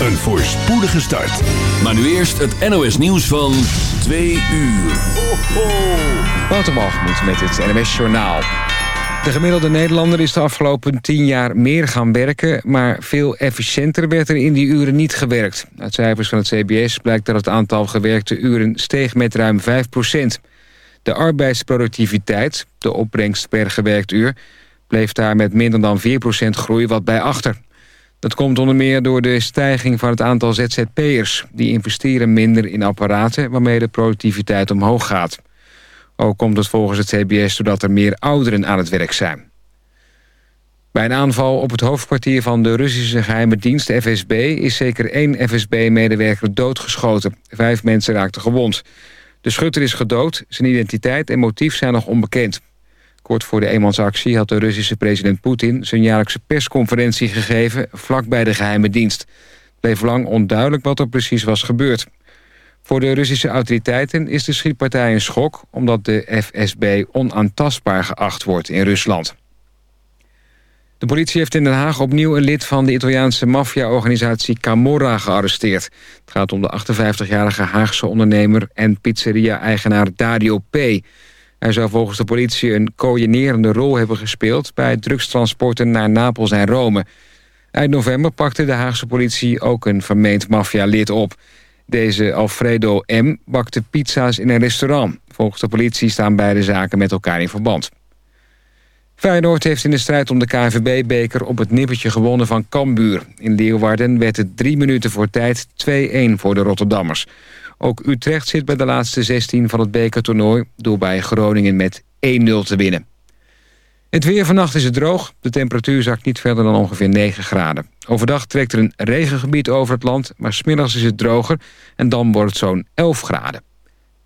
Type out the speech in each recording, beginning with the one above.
Een voorspoedige start. Maar nu eerst het NOS nieuws van 2 uur. Ho, ho. Waterbalgemoed met het NMS Journaal. De gemiddelde Nederlander is de afgelopen 10 jaar meer gaan werken... maar veel efficiënter werd er in die uren niet gewerkt. Uit cijfers van het CBS blijkt dat het aantal gewerkte uren steeg met ruim 5% De arbeidsproductiviteit, de opbrengst per gewerkt uur... bleef daar met minder dan 4% groei wat bij achter. Dat komt onder meer door de stijging van het aantal ZZP'ers. Die investeren minder in apparaten waarmee de productiviteit omhoog gaat. Ook komt het volgens het CBS doordat er meer ouderen aan het werk zijn. Bij een aanval op het hoofdkwartier van de Russische geheime dienst FSB... is zeker één FSB-medewerker doodgeschoten. Vijf mensen raakten gewond. De schutter is gedood, zijn identiteit en motief zijn nog onbekend. Voor de eenmansactie had de Russische president Poetin... zijn jaarlijkse persconferentie gegeven vlakbij de geheime dienst. Het bleef lang onduidelijk wat er precies was gebeurd. Voor de Russische autoriteiten is de schietpartij een schok... omdat de FSB onaantastbaar geacht wordt in Rusland. De politie heeft in Den Haag opnieuw een lid van de Italiaanse maffia-organisatie Camorra gearresteerd. Het gaat om de 58-jarige Haagse ondernemer en pizzeria-eigenaar Dario P. Hij zou volgens de politie een coördinerende rol hebben gespeeld... bij drugstransporten naar Napels en Rome. Eind november pakte de Haagse politie ook een vermeend maffia-lid op. Deze Alfredo M. bakte pizza's in een restaurant. Volgens de politie staan beide zaken met elkaar in verband. Feyenoord heeft in de strijd om de KNVB-beker op het nippertje gewonnen van Cambuur. In Leeuwarden werd het drie minuten voor tijd 2-1 voor de Rotterdammers. Ook Utrecht zit bij de laatste 16 van het bekertoernooi... door bij Groningen met 1-0 te winnen. Het weer vannacht is het droog. De temperatuur zakt niet verder dan ongeveer 9 graden. Overdag trekt er een regengebied over het land... maar smiddags is het droger en dan wordt het zo'n 11 graden.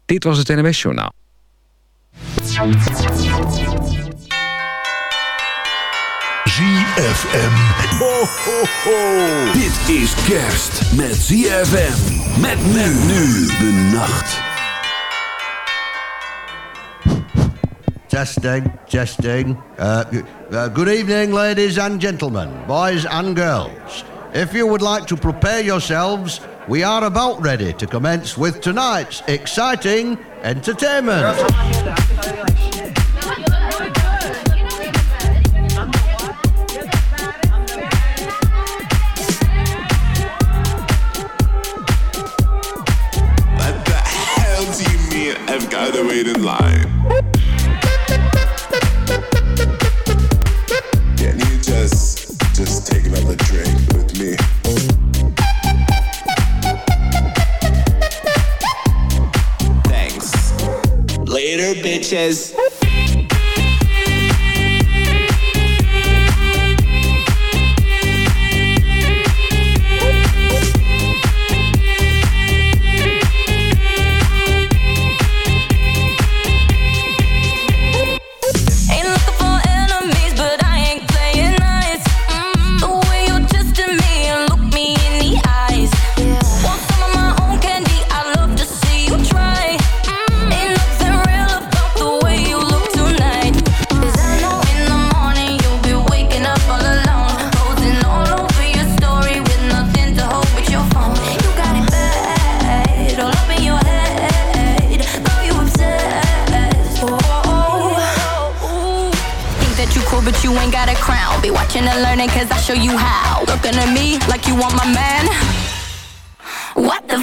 Dit was het NMS Journaal. ZFM. Ho, ho, ho. Dit is kerst met ZFM. Met men nu de nacht. Testing, testing. Uh, uh, good evening, ladies and gentlemen, boys and girls. If you would like to prepare yourselves, we are about ready to commence with tonight's exciting entertainment. To wait in line. Can you just just take another drink with me? Thanks. Later, bitches. And learning cause I show you how. Looking at me like you want my man. What the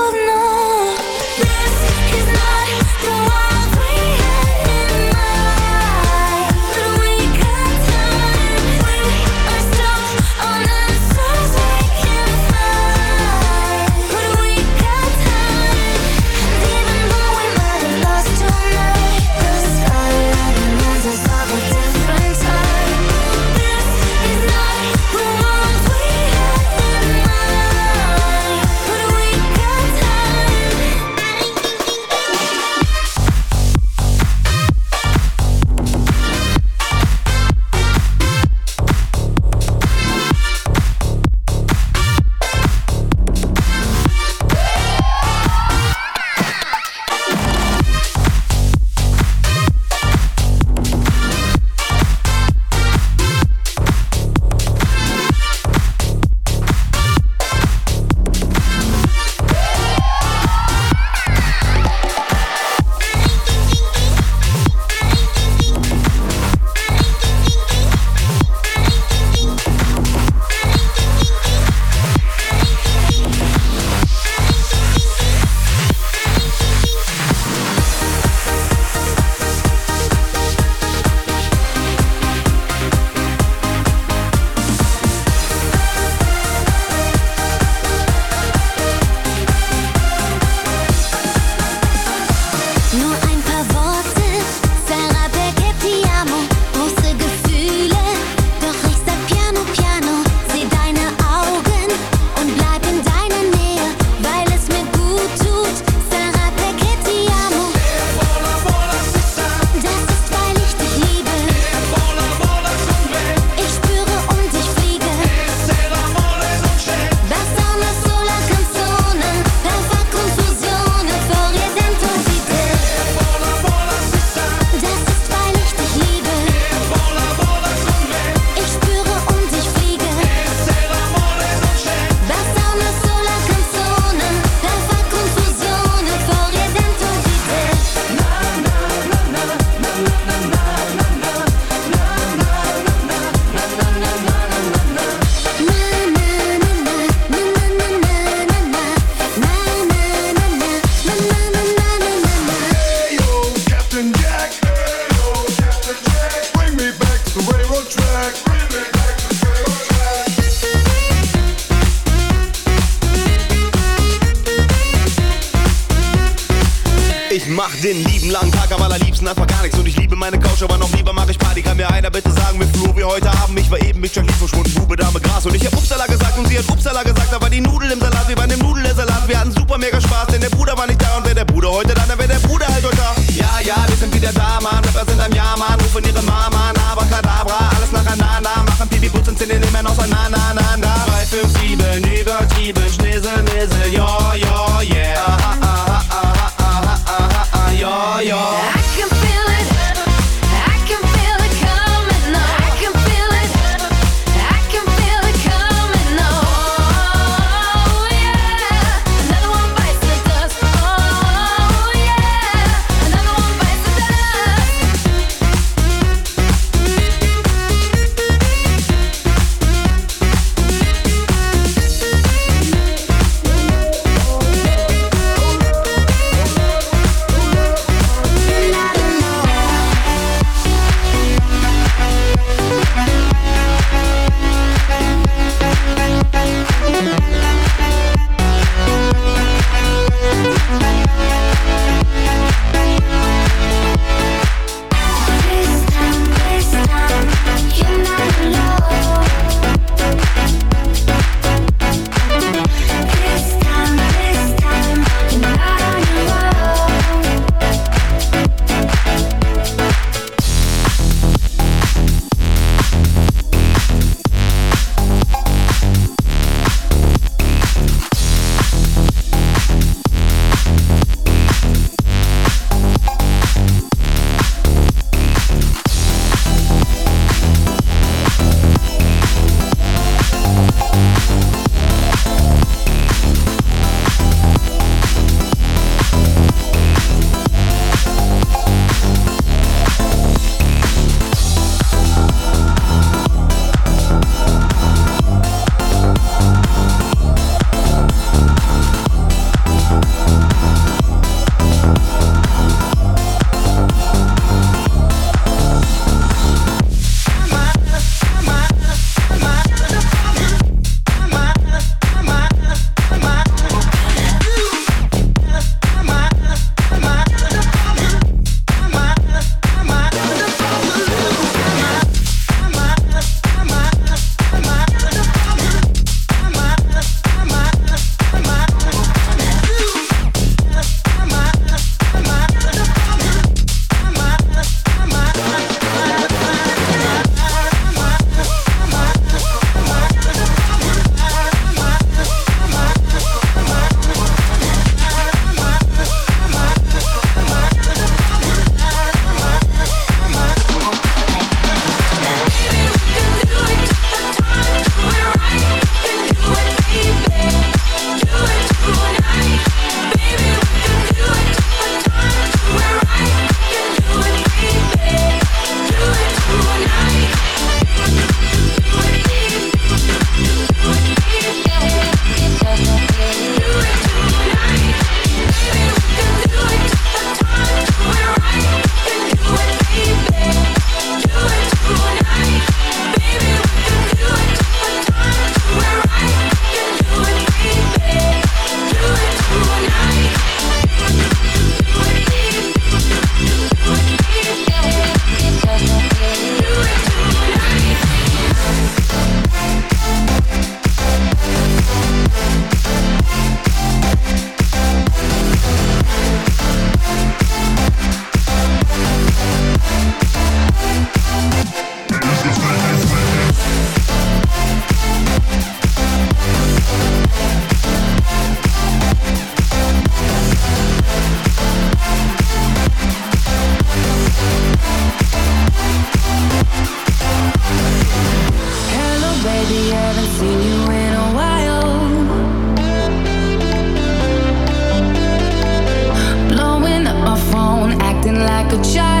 acting like a child.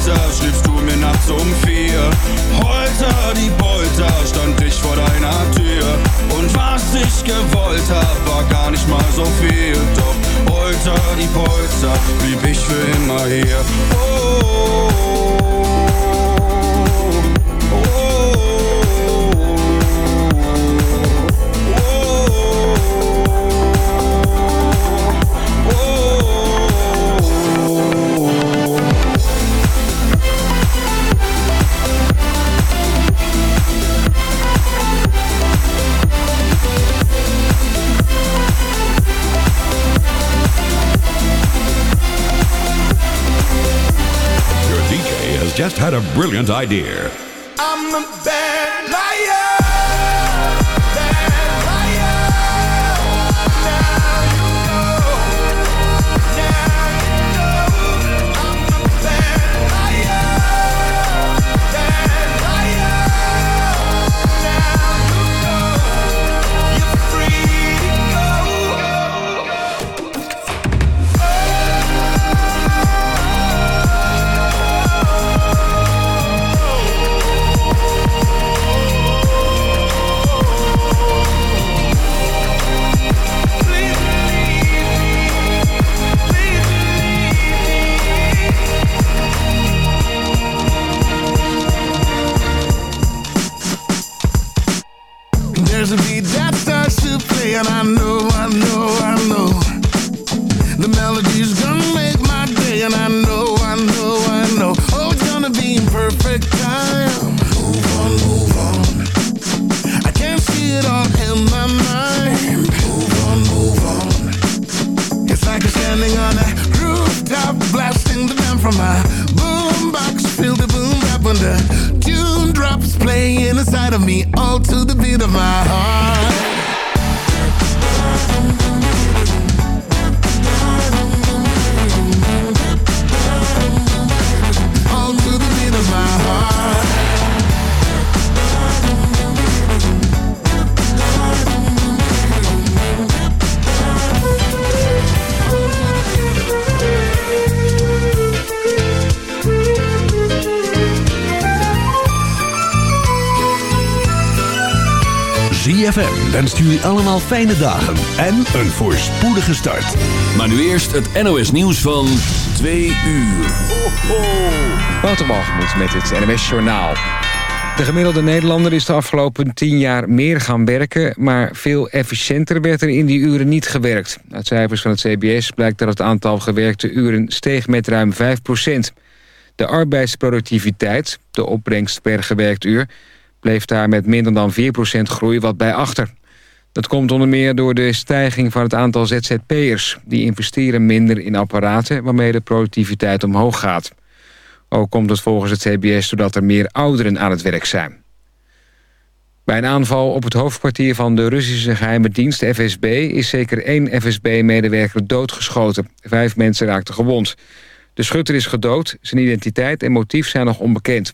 Die Polter, schliefst du mir nachts um vier. Holter die Polter, stand ich vor deiner Tür. Und was ich gewollt hab, war gar nicht mal so viel. Doch Holter die Polter, blieb ich für immer hier. Oh, oh, Your had a brilliant idea. I'm a bad allemaal fijne dagen en een voorspoedige start. Maar nu eerst het NOS nieuws van 2 uur. Ho, ho. Met het NMS Journaal. De gemiddelde Nederlander is de afgelopen 10 jaar meer gaan werken... maar veel efficiënter werd er in die uren niet gewerkt. Uit cijfers van het CBS blijkt dat het aantal gewerkte uren steeg met ruim 5% De arbeidsproductiviteit, de opbrengst per gewerkt uur... bleef daar met minder dan 4% groei wat bij achter. Dat komt onder meer door de stijging van het aantal ZZP'ers. Die investeren minder in apparaten waarmee de productiviteit omhoog gaat. Ook komt het volgens het CBS doordat er meer ouderen aan het werk zijn. Bij een aanval op het hoofdkwartier van de Russische geheime dienst FSB... is zeker één FSB-medewerker doodgeschoten. Vijf mensen raakten gewond. De schutter is gedood, zijn identiteit en motief zijn nog onbekend.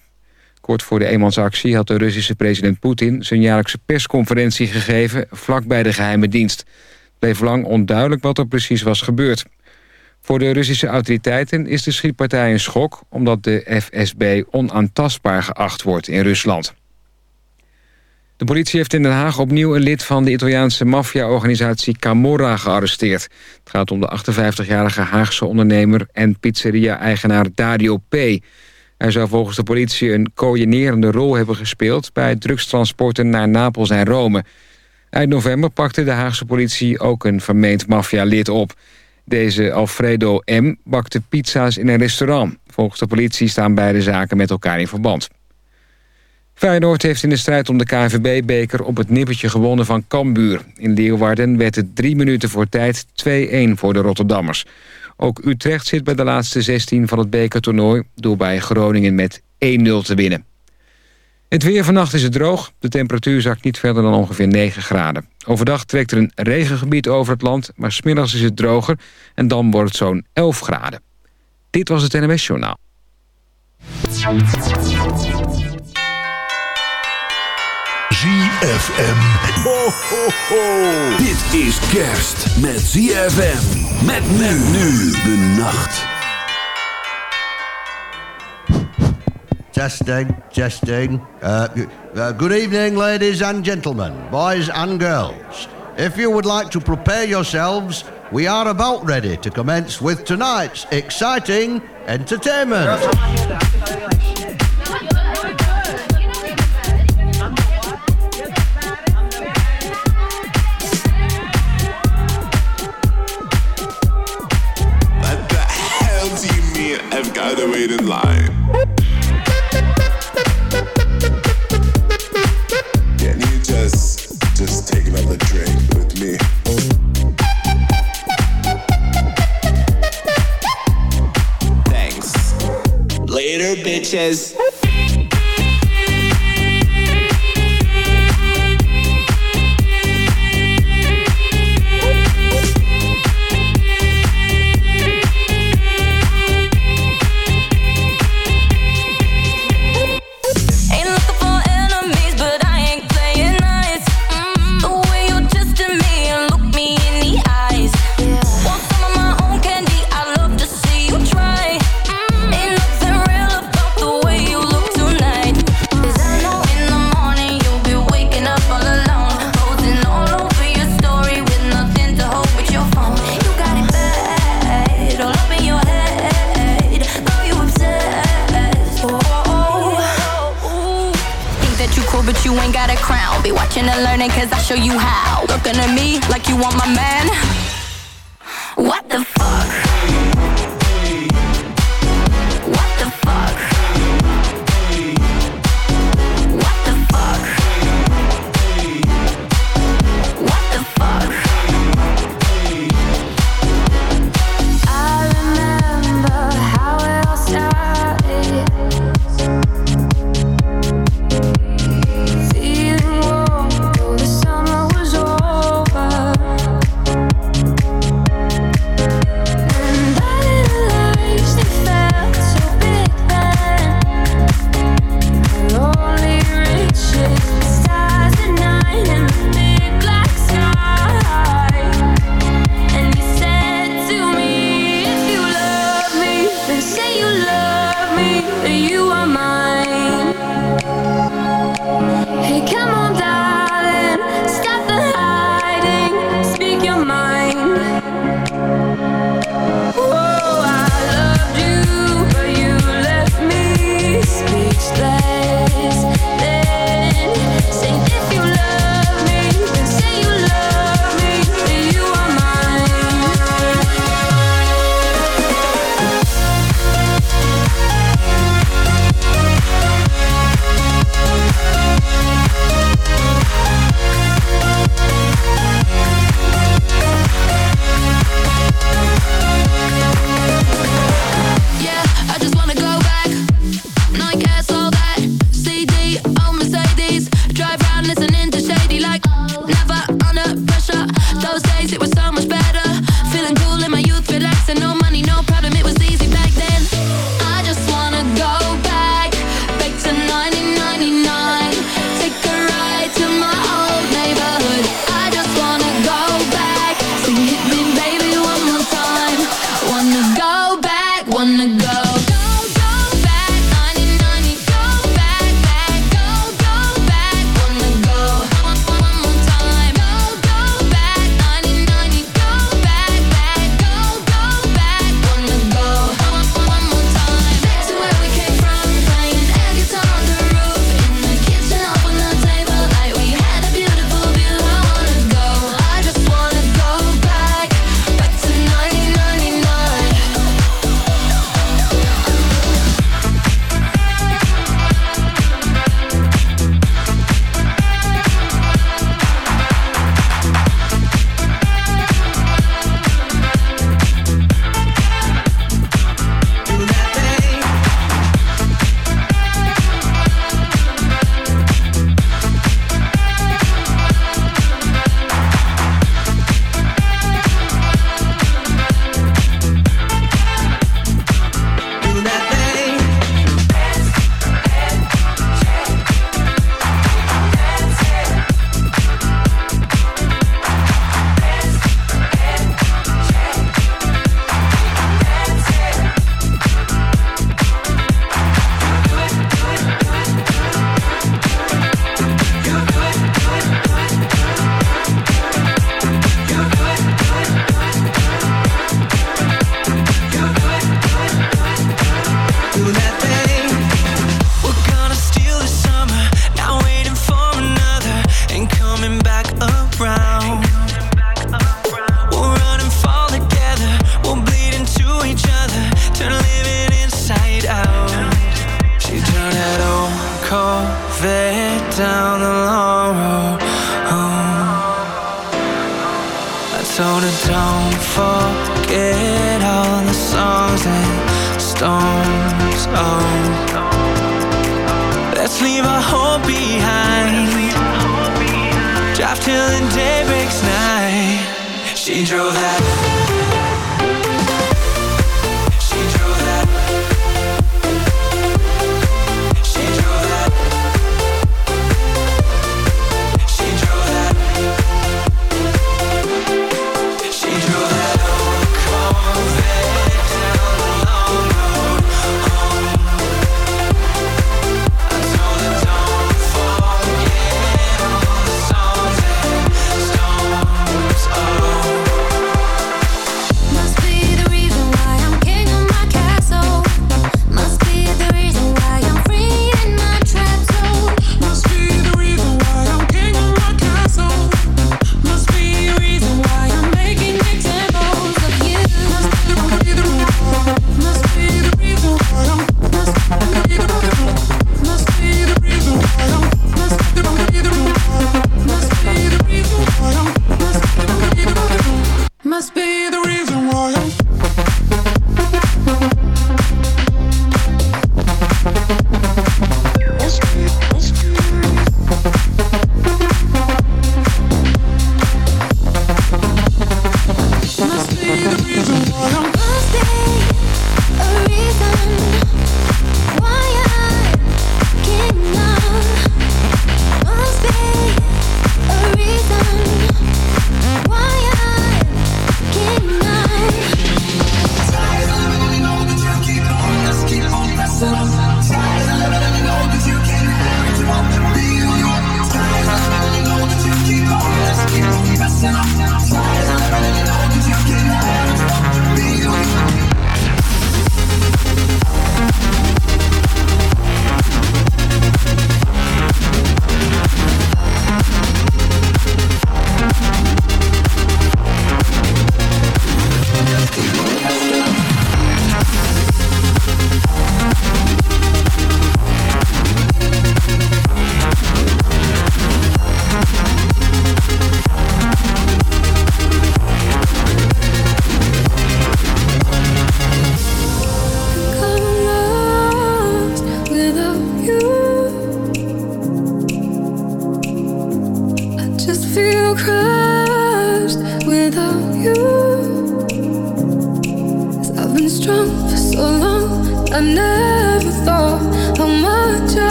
Kort voor de eenmansactie had de Russische president Poetin... zijn jaarlijkse persconferentie gegeven vlakbij de geheime dienst. Het bleef lang onduidelijk wat er precies was gebeurd. Voor de Russische autoriteiten is de schietpartij een schok... omdat de FSB onaantastbaar geacht wordt in Rusland. De politie heeft in Den Haag opnieuw een lid van de Italiaanse maffia-organisatie Camorra gearresteerd. Het gaat om de 58-jarige Haagse ondernemer en pizzeria-eigenaar Dario P. Hij zou volgens de politie een coördinerende rol hebben gespeeld... bij drugstransporten naar Napels en Rome. Eind november pakte de Haagse politie ook een vermeend maffia-lid op. Deze Alfredo M. bakte pizza's in een restaurant. Volgens de politie staan beide zaken met elkaar in verband. Feyenoord heeft in de strijd om de KNVB-beker op het nippertje gewonnen van Cambuur. In Leeuwarden werd het drie minuten voor tijd 2-1 voor de Rotterdammers. Ook Utrecht zit bij de laatste 16 van het bekertoernooi... door bij Groningen met 1-0 te winnen. Het weer vannacht is het droog. De temperatuur zakt niet verder dan ongeveer 9 graden. Overdag trekt er een regengebied over het land... maar smiddags is het droger en dan wordt het zo'n 11 graden. Dit was het NMS Journaal. ZFM. Ho, ho, ho. Dit is kerst met ZFM. Met men nu de nacht. Testing, testing. Uh, uh, good evening, ladies and gentlemen, boys and girls. If you would like to prepare yourselves, we are about ready to commence with tonight's exciting entertainment. In line? Can you just, just take another drink with me? Thanks. Later, bitches. leave our hope behind. Drive till the day breaks night. She drove that.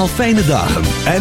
Al fijne dagen. En...